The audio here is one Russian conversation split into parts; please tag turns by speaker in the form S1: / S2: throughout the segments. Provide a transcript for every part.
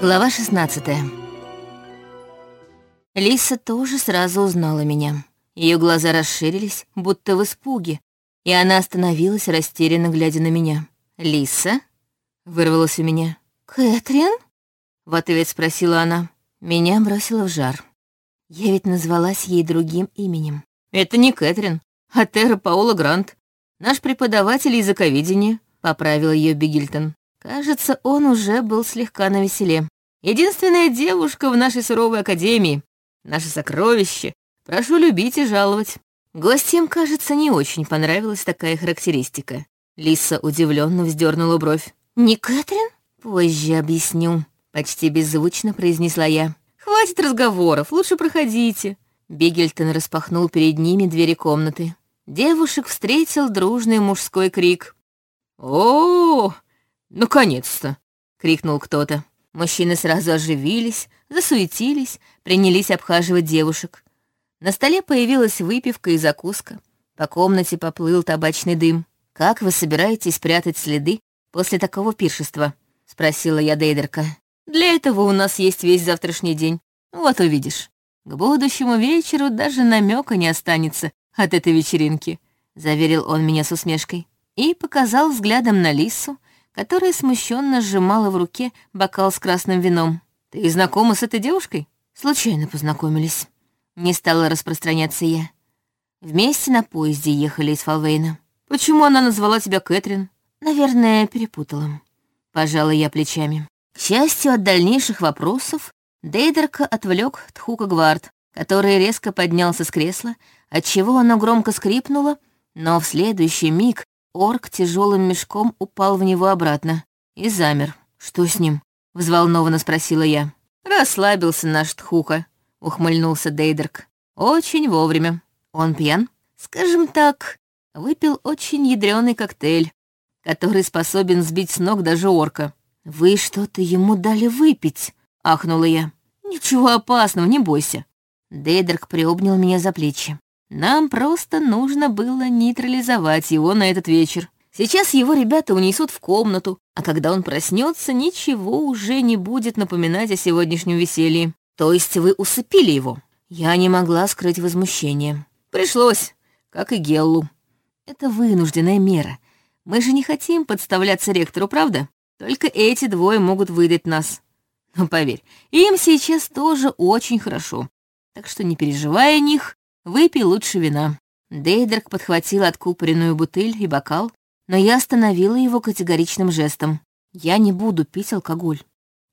S1: Глава 16 Лиса тоже сразу узнала меня. Ее глаза расширились, будто в испуге, и она остановилась, растерянно глядя на меня. «Лиса?» — вырвалась у меня.
S2: «Кэтрин?»
S1: — в ответ спросила она. Меня бросило в жар. Я ведь назвалась ей другим именем. «Это не Кэтрин, а Терра Паула Грант, наш преподаватель языковедения», — поправил ее Бигильтон. Кажется, он уже был слегка навеселе. Единственная девушка в нашей суровой академии. Наше сокровище. Прошу любить и жаловать. Гостям, кажется, не очень понравилась такая характеристика. Лиса удивленно вздернула бровь.
S2: «Не Кэтрин?»
S1: «Позже объясню», — почти беззвучно произнесла я. «Хватит разговоров, лучше проходите». Бигельтон распахнул перед ними двери комнаты. Девушек встретил дружный мужской крик. «О, -о, -о «Наконец-то!» — крикнул кто-то. Мужчины сразу оживились, засуетились, принялись обхаживать девушек. На столе появилась выпивка и закуска. По комнате поплыл табачный дым. «Как вы собираетесь спрятать следы после такого пиршества?» — спросила я Дейдерка. «Для этого у нас есть весь завтрашний день. Вот увидишь. К будущему вечеру даже намека не останется от этой вечеринки», — заверил он меня с усмешкой. И показал взглядом на Лису, которая смущенно сжимала в руке бокал с красным вином. «Ты знакома с этой девушкой?» «Случайно познакомились». Не стала распространяться я. Вместе на поезде ехали из Фалвейна. «Почему она назвала тебя Кэтрин?» «Наверное, перепутала». Пожала я плечами. К счастью, от дальнейших вопросов Дейдерка отвлек Тхука Гвард, который резко поднялся с кресла, отчего оно громко скрипнуло, но в следующий миг Орк тяжелым мешком упал в него обратно и замер. «Что с ним?» — взволнованно спросила я. «Расслабился наш Тхука», — ухмыльнулся Дейдерк. «Очень вовремя. Он пьян? Скажем так, выпил очень ядреный коктейль, который способен сбить с ног даже орка». «Вы что-то ему дали выпить?» — ахнула я. «Ничего опасного, не бойся». Дейдерк приобнял меня за плечи. Нам просто нужно было нейтрализовать его на этот вечер. Сейчас его ребята унесут в комнату, а когда он проснется, ничего уже не будет напоминать о сегодняшнем веселье. То есть вы усыпили его? Я не могла скрыть возмущение. Пришлось, как и Геллу. Это вынужденная мера. Мы же не хотим подставляться ректору, правда? Только эти двое могут выдать нас. Но поверь, им сейчас тоже очень хорошо. Так что не переживай о них, Выпей лучше вина». Дейдерк подхватил откупоренную бутыль и бокал, но я остановила его категоричным жестом. «Я не буду пить алкоголь.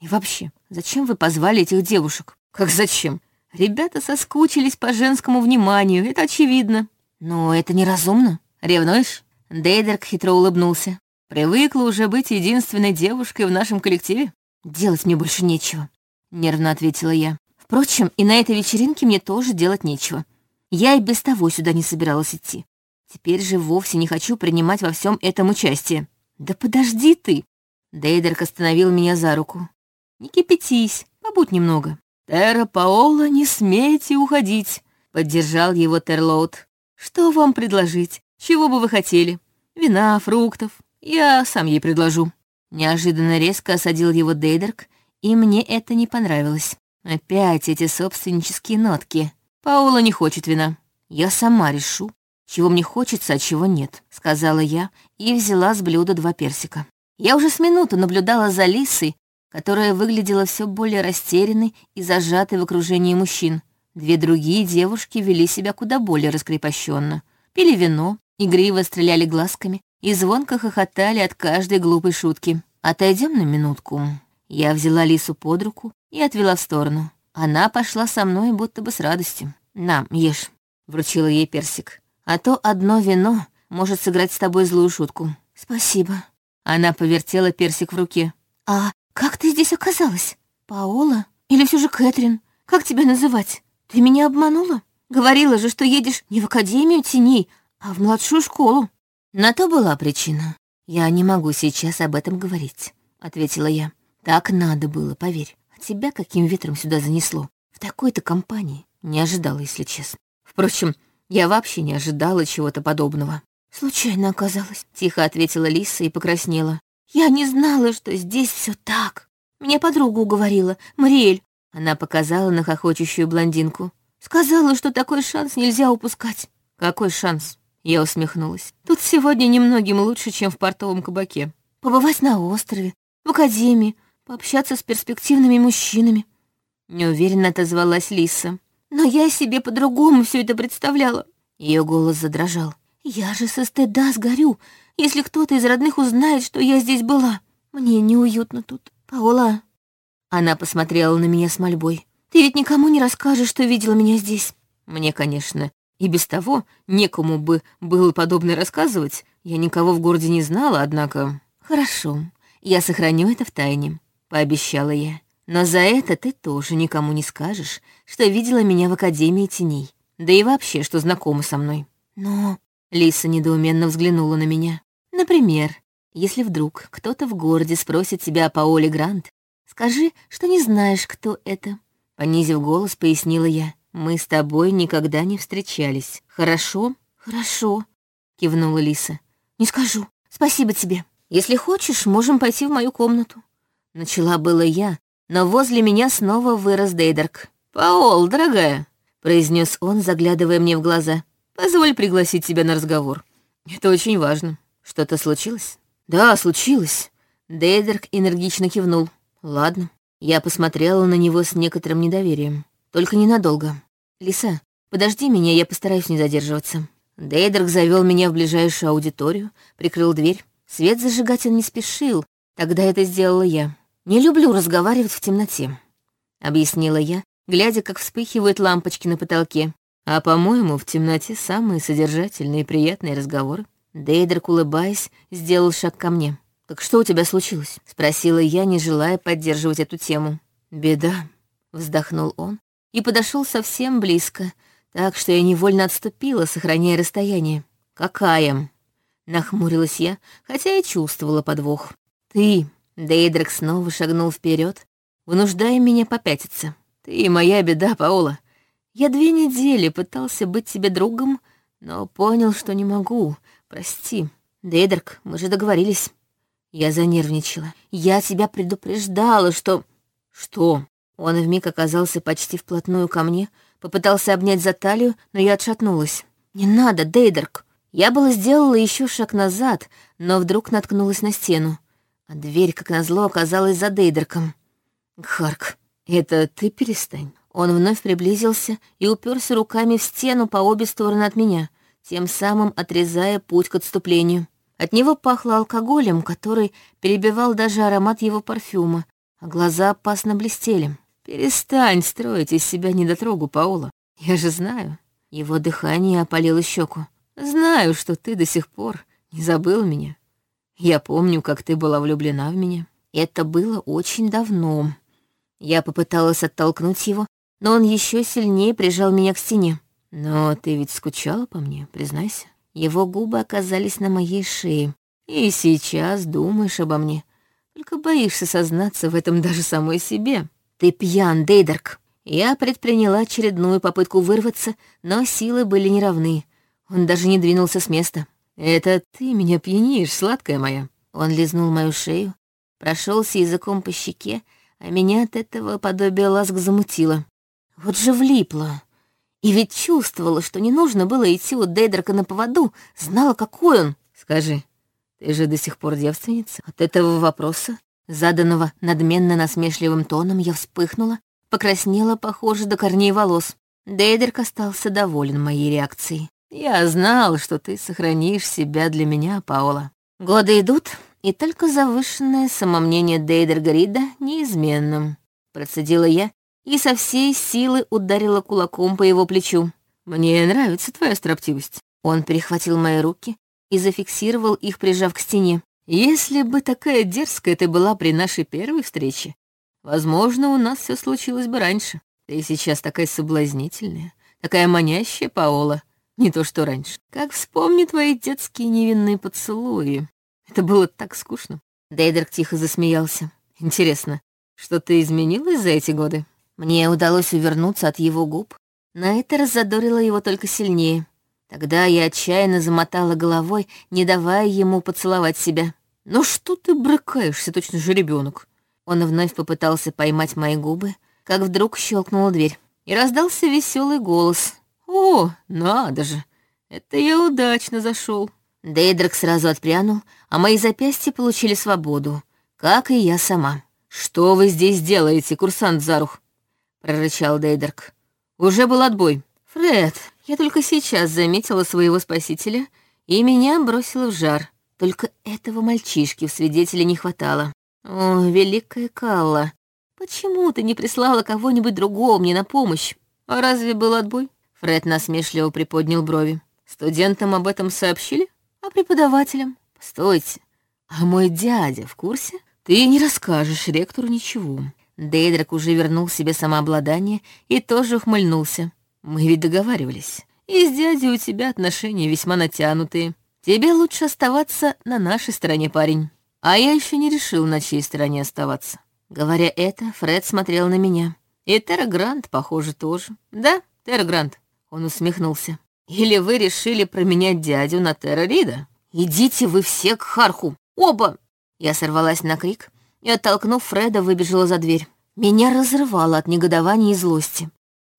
S1: И вообще, зачем вы позвали этих девушек?» «Как зачем? Ребята соскучились по женскому вниманию, это очевидно». «Но это неразумно. Ревнуешь?» Дейдерк хитро улыбнулся. «Привыкла уже быть единственной девушкой в нашем коллективе?» «Делать мне больше нечего», — нервно ответила я. «Впрочем, и на этой вечеринке мне тоже делать нечего. Я и без того сюда не собиралась идти. Теперь же вовсе не хочу принимать во всем этом участие. Да подожди ты!» Дейдерк остановил меня за руку. «Не кипятись, побудь немного». «Терра Паола, не смейте уходить», — поддержал его Терлоуд. «Что вам предложить? Чего бы вы хотели? Вина, фруктов? Я сам ей предложу». Неожиданно резко осадил его Дейдерк, и мне это не понравилось. Опять эти собственнические нотки. Паула не хочет вина. Я сама решу, чего мне хочется, а чего нет», — сказала я и взяла с блюда два персика. Я уже с минуты наблюдала за Лисой, которая выглядела все более растерянной и зажатой в окружении мужчин. Две другие девушки вели себя куда более раскрепощенно. Пили вино, игриво стреляли глазками и звонко хохотали от каждой глупой шутки. «Отойдем на минутку». Я взяла Лису под руку и отвела в сторону. Она пошла со мной будто бы с радостью. «На, ешь», — вручила ей персик. «А то одно вино может сыграть с тобой злую шутку». «Спасибо». Она повертела персик в руке. «А как ты здесь оказалась? Паола? Или все же Кэтрин? Как тебя называть? Ты меня обманула? Говорила же, что едешь не в Академию теней, а в младшую школу». На то была причина. «Я не могу сейчас об этом говорить», — ответила я. «Так надо было, поверь. Тебя каким ветром сюда занесло? В такой-то компании. Не ожидала, если честно. Впрочем, я вообще не ожидала чего-то подобного. Случайно оказалось, тихо ответила Лиса и покраснела. Я не знала, что здесь все так. Меня подруга уговорила, Мариэль. Она показала на хохочущую блондинку. Сказала, что такой шанс нельзя упускать. Какой шанс? Я усмехнулась. Тут сегодня немногим лучше, чем в портовом кабаке. Побывать на острове, в академии, пообщаться с перспективными мужчинами. Неуверенно отозвалась Лиса. Но я себе по-другому все это представляла. Ее голос задрожал. Я же со стыда сгорю, если кто-то из родных узнает, что я здесь была. Мне неуютно тут. Паула. Она посмотрела на меня с мольбой. Ты ведь никому не расскажешь, что видела меня здесь. Мне, конечно, и без того некому бы было подобное рассказывать. Я никого в городе не знала, однако... Хорошо, я сохраню это в тайне, пообещала я. Но за это ты тоже никому не скажешь, что видела меня в Академии теней. Да и вообще, что знакома со мной. Но... Лиса недоуменно взглянула на меня. Например, если вдруг кто-то в городе спросит тебя о Паоле Грант, скажи, что не знаешь, кто это. Понизив голос, пояснила я. Мы с тобой никогда не встречались. Хорошо? Хорошо, кивнула Лиса. Не скажу. Спасибо тебе. Если хочешь, можем пойти в мою комнату. Начала было я, но возле меня снова вырос Дейдерк. «Паол, дорогая», — произнес он, заглядывая мне в глаза, — «позволь пригласить тебя на разговор. Это очень важно. Что-то случилось?» «Да, случилось». Дейдерк энергично кивнул. «Ладно». Я посмотрела на него с некоторым недоверием. Только ненадолго. «Лиса, подожди меня, я постараюсь не задерживаться». Дейдерк завел меня в ближайшую аудиторию, прикрыл дверь. Свет зажигать он не спешил, тогда это сделала я. «Не люблю разговаривать в темноте», — объяснила я, глядя, как вспыхивают лампочки на потолке. «А, по-моему, в темноте самые содержательные и приятные разговоры». Дейдерк, улыбаясь, сделал шаг ко мне. «Так что у тебя случилось?» — спросила я, не желая поддерживать эту тему. «Беда», — вздохнул он и подошел совсем близко, так что я невольно отступила, сохраняя расстояние. «Какая?» — нахмурилась я, хотя и чувствовала подвох. «Ты!» — Дейдрак снова шагнул вперед, вынуждая меня попятиться. «Ты моя беда, Паула. Я две недели пытался быть тебе другом, но понял, что не могу. Прости. Дейдрак, мы же договорились». Я занервничала. Я тебя предупреждала, что... Что? Он вмиг оказался почти вплотную ко мне, попытался обнять за талию, но я отшатнулась. «Не надо, Дейдерк!» Я было сделала еще шаг назад, но вдруг наткнулась на стену. А дверь, как назло, оказалась за Дейдерком. «Харк, это ты перестань». Он вновь приблизился и уперся руками в стену по обе стороны от меня, тем самым отрезая путь к отступлению. От него пахло алкоголем, который перебивал даже аромат его парфюма, а глаза опасно блестели. «Перестань строить из себя недотрогу, Паула. Я же знаю». Его дыхание опалило щеку. «Знаю, что ты до сих пор не забыл меня. Я помню, как ты была влюблена в меня. Это было очень давно». Я попыталась оттолкнуть его, но он еще сильнее прижал меня к стене. «Но ты ведь скучала по мне, признайся». Его губы оказались на моей шее. «И сейчас думаешь обо мне, только боишься сознаться в этом даже самой себе». «Ты пьян, Дейдерк!» Я предприняла очередную попытку вырваться, но силы были неравны. Он даже не двинулся с места. «Это ты меня пьянишь, сладкая моя!» Он лизнул мою шею, прошелся языком по щеке, а меня от этого подобие ласк замутило. Вот же влипла. И ведь чувствовала, что не нужно было идти у Дейдерка на поводу, знала, какой он. «Скажи, ты же до сих пор девственница?» От этого вопроса заданного надменно-насмешливым тоном, я вспыхнула, покраснела, похоже, до корней волос. Дейдерк остался доволен моей реакцией. «Я знал, что ты сохранишь себя для меня, Паула. Годы идут, и только завышенное самомнение Дейдерга Рида неизменным», — процедила я и со всей силы ударила кулаком по его плечу. «Мне нравится твоя строптивость». Он перехватил мои руки и зафиксировал их, прижав к стене. Если бы такая дерзкая ты была при нашей первой встрече, возможно, у нас все случилось бы раньше. Ты сейчас такая соблазнительная, такая манящая, Паола. Не то что раньше. Как вспомни твои детские невинные поцелуи. Это было так скучно. Дейдерк тихо засмеялся. Интересно, что-то изменилось за эти годы? Мне удалось увернуться от его губ, но это раззадорило его только сильнее. Тогда я отчаянно замотала головой, не давая ему поцеловать себя. «Ну что ты брыкаешься, точно же ребенок? Он вновь попытался поймать мои губы, как вдруг щелкнула дверь. И раздался веселый голос. «О, надо же! Это я удачно зашел. Дейдрак сразу отпрянул, а мои запястья получили свободу, как и я сама. «Что вы здесь делаете, курсант Зарух?» — прорычал Дейдрак. «Уже был отбой. Фред, я только сейчас заметила своего спасителя, и меня бросило в жар. Только этого мальчишки в свидетеле не хватало. О, великая Калла, почему ты не прислала кого-нибудь другого мне на помощь? А разве был отбой? Фред насмешливо приподнял брови. Студентам об этом сообщили? А преподавателям? Постойте, а мой дядя в курсе? Ты не расскажешь ректору ничего. Дейдрак уже вернул себе самообладание и тоже ухмыльнулся. Мы ведь договаривались. И с дядей у тебя отношения весьма натянутые. Тебе лучше оставаться на нашей стороне, парень. А я еще не решил, на чьей стороне оставаться. Говоря это, Фред смотрел на меня. И Терра Грант, похоже, тоже. Да, Терра Грант. Он усмехнулся. Или вы решили променять дядю на Терра Рида? Идите вы все к Харху. Оба! Я сорвалась на крик и, оттолкнув Фреда, выбежала за дверь. Меня разрывало от негодования и злости.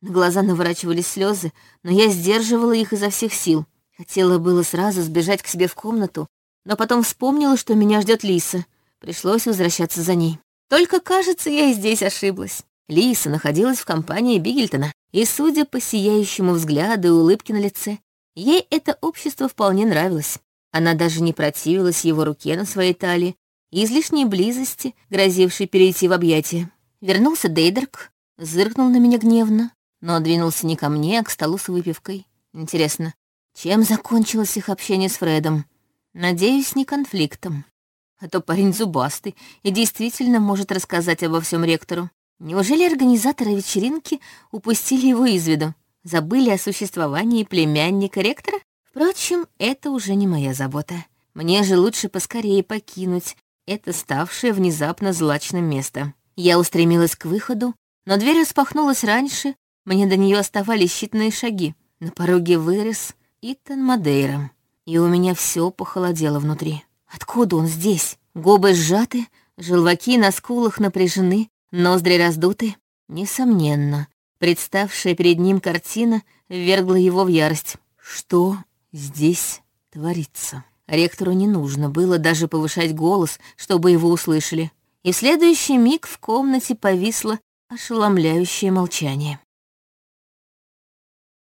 S1: На глаза наворачивались слезы, но я сдерживала их изо всех сил. Хотела было сразу сбежать к себе в комнату, но потом вспомнила, что меня ждет Лиса. Пришлось возвращаться за ней. Только, кажется, я и здесь ошиблась. Лиса находилась в компании Бигельтона, и, судя по сияющему взгляду и улыбке на лице, ей это общество вполне нравилось. Она даже не противилась его руке на своей талии, излишней близости, грозившей перейти в объятия. Вернулся Дейдерк, зыркнул на меня гневно, но двинулся не ко мне, а к столу с выпивкой. Интересно, чем закончилось их общение с Фредом? Надеюсь, не конфликтом. А то парень зубастый и действительно может рассказать обо всем ректору. Неужели организаторы вечеринки упустили его из виду? Забыли о существовании племянника ректора? Впрочем, это уже не моя забота. Мне же лучше поскорее покинуть это ставшее внезапно злачным место. Я устремилась к выходу, но дверь распахнулась раньше, мне до нее оставались считанные шаги. На пороге вырос Итан Мадейра, и у меня все похолодело внутри. Откуда он здесь? Губы сжаты, желваки на скулах напряжены, ноздри раздуты. Несомненно, представшая перед ним картина ввергла его в ярость. Что здесь творится? Ректору не нужно было даже повышать голос, чтобы его услышали. И в следующий миг в комнате повисло ошеломляющее молчание.